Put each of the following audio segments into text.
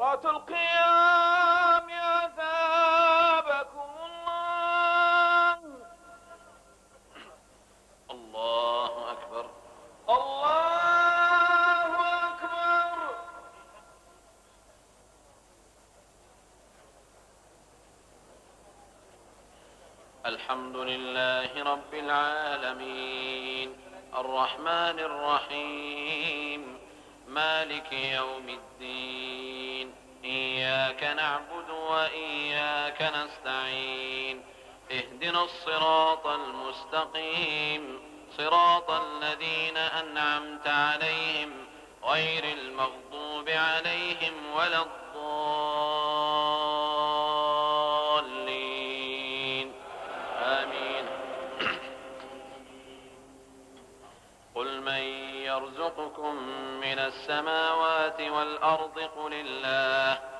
صلاة القيام أثابكم الله. الله أكبر. الله أكبر. الحمد لله رب العالمين. الرحمن الرحيم. مالك يوم الدين. إياك نعبد وإياك نستعين. اهدنا الصراط المستقيم. صراط الذين أنعمت عليهم غير المغضوب عليهم ولا الضالين. آمين. قل من يرزقكم من السماوات والأرض قل الله.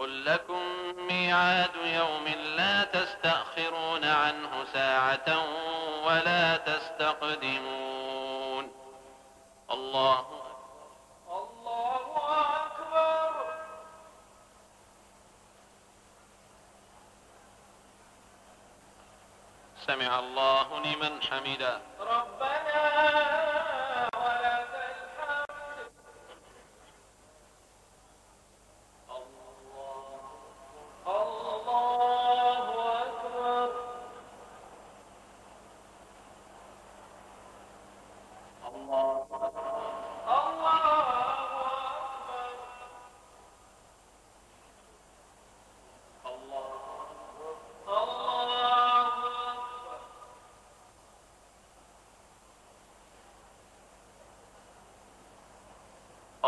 قل لكم ميعاد يوم لا تستأخرون عنه ساعة ولا تستقدمون. الله الله أكبر. سمع الله لمن حمده. ربنا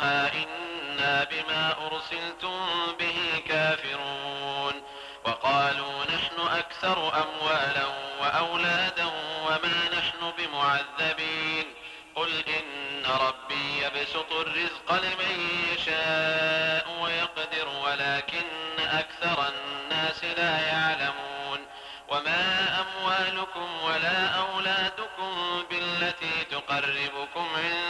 مترفوها إنا بما أرسلتم به كافرون وقالوا نحن أكثر أموالا وأولادا وما نحن بمعذبين قل إن ربي يبسط الرزق لمن يشاء ويقدر ولكن أكثر الناس لا يعلمون وما أموالكم ولا أولادكم بالتي تقربكم عندنا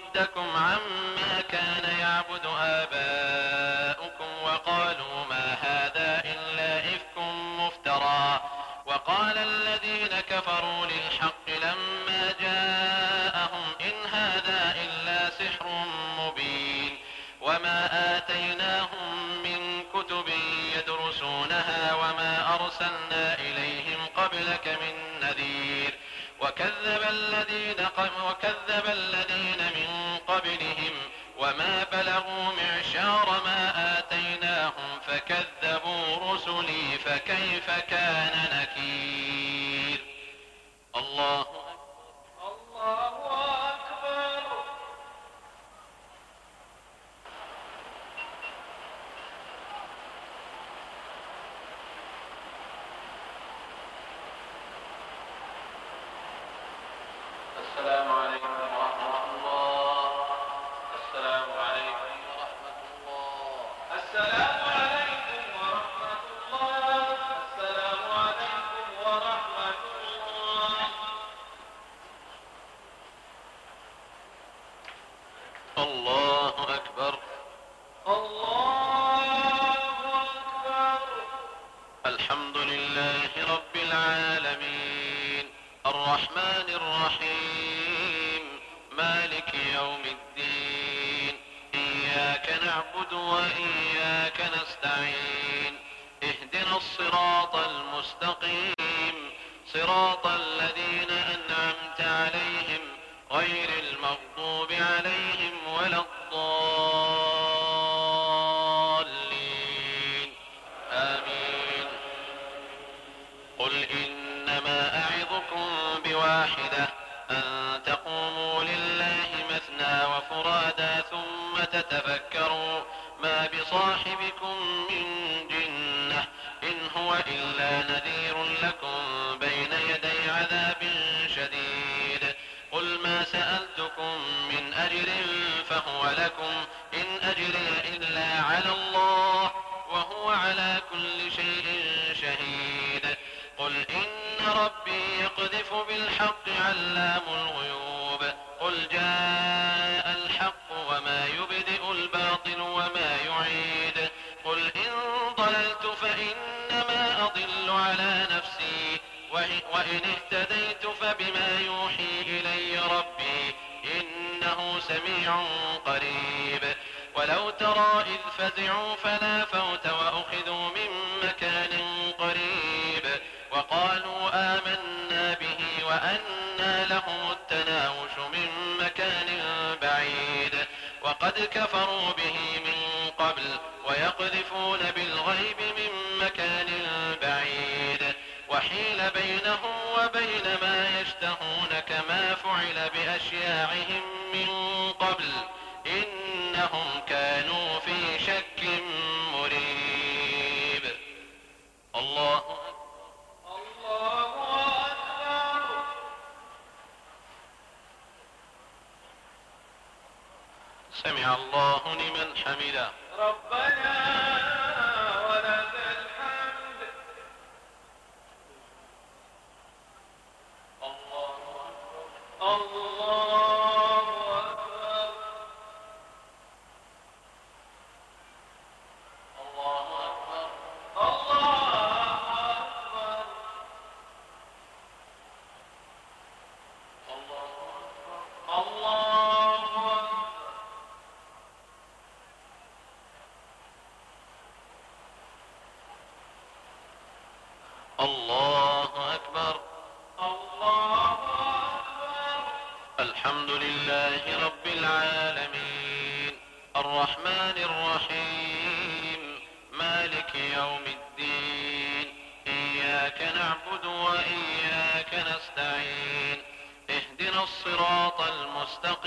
يصدكم عما كان يعبد آباؤكم وكذب الذين وكذب الذين من قبلهم وما بلغوا معشار ما آتيناهم فكذبوا رسلي فكيف كان نكير؟ الله والسلام عليكم قل إن نفسي وإ- وإن اهتديت فبما يوحي إلي ربي إنه سميع قريب. ولو ترى إذ فزعوا فلا فوت وأخذوا من مكان قريب. وقالوا آمنا به وأنى لهم التناوش من مكان بعيد. وقد كفروا به من قبل ويقذفون بالغيب وحيل بينهم وبين ما يشتهون كما فعل بأشياعهم من قبل إنهم كانوا في شك مريب. الله الله أكبر. سمع الله لمن حمده. ربنا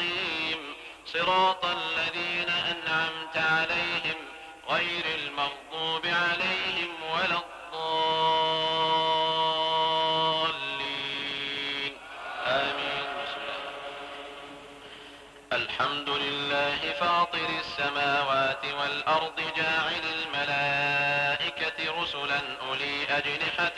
المستقيم. صراط الذين أنعمت عليهم غير المغضوب عليهم ولا الضالين. آمين. الحمد لله فاطر السماوات والأرض جاعل الملائكة رسلا أولي أجنحة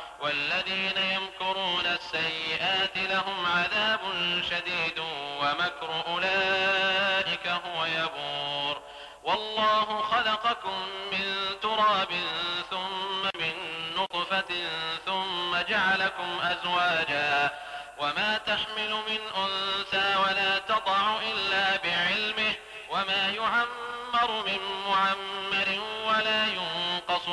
والذين يمكرون السيئات لهم عذاب شديد ومكر أولئك هو يبور. والله خلقكم من تراب ثم من نطفة ثم جعلكم أزواجا. وما تحمل من أنثى ولا تضع إلا بعلمه. وما يعمر من معمر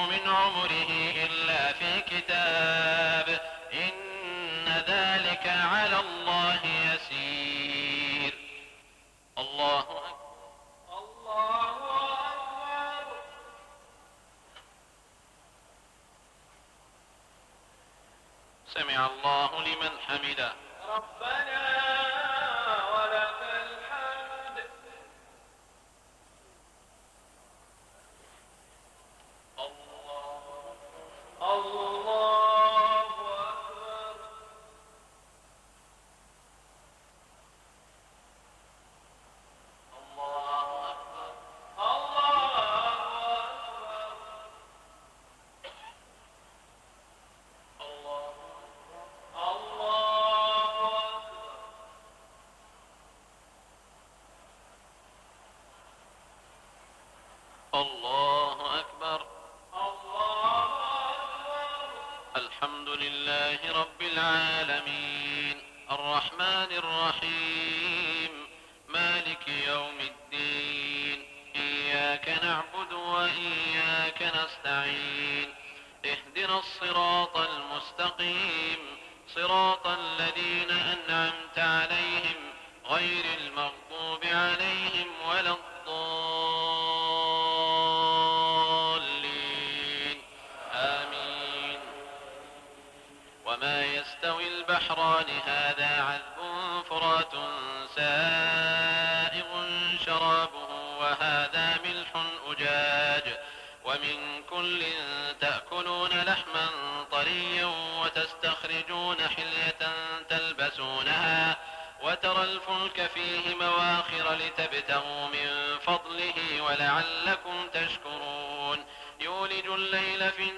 من عمره إلا في كتاب. إن ذلك على الله يسير. الله أكبر. الله أكبر. سمع الله لمن حمده. ربنا الله البحران هذا عذب فرات سائغ شرابه وهذا ملح أجاج. ومن كل تأكلون لحما طريا وتستخرجون حلية تلبسونها وترى الفلك فيه مواخر لتبتغوا من فضله ولعلكم تشكرون. يولج الليل في النهار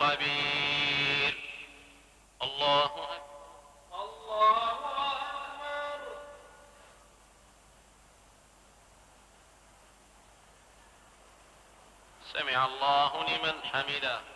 خبير الله أكبر. سمع الله لمن حمده.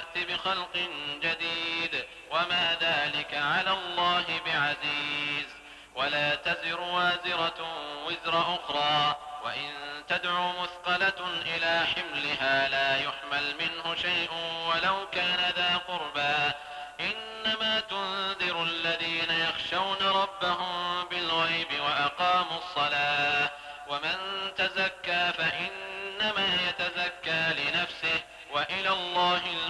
ويأتي بخلق جديد وما ذلك على الله بعزيز. ولا تزر وازرة وزر أخرى وإن تدع مثقلة إلى حملها لا يحمل منه شيء ولو كان ذا قربى. إنما تنذر الذين يخشون ربهم بالغيب وأقاموا الصلاة. ومن تزكى فإنما يتزكى لنفسه وإلى الله المصير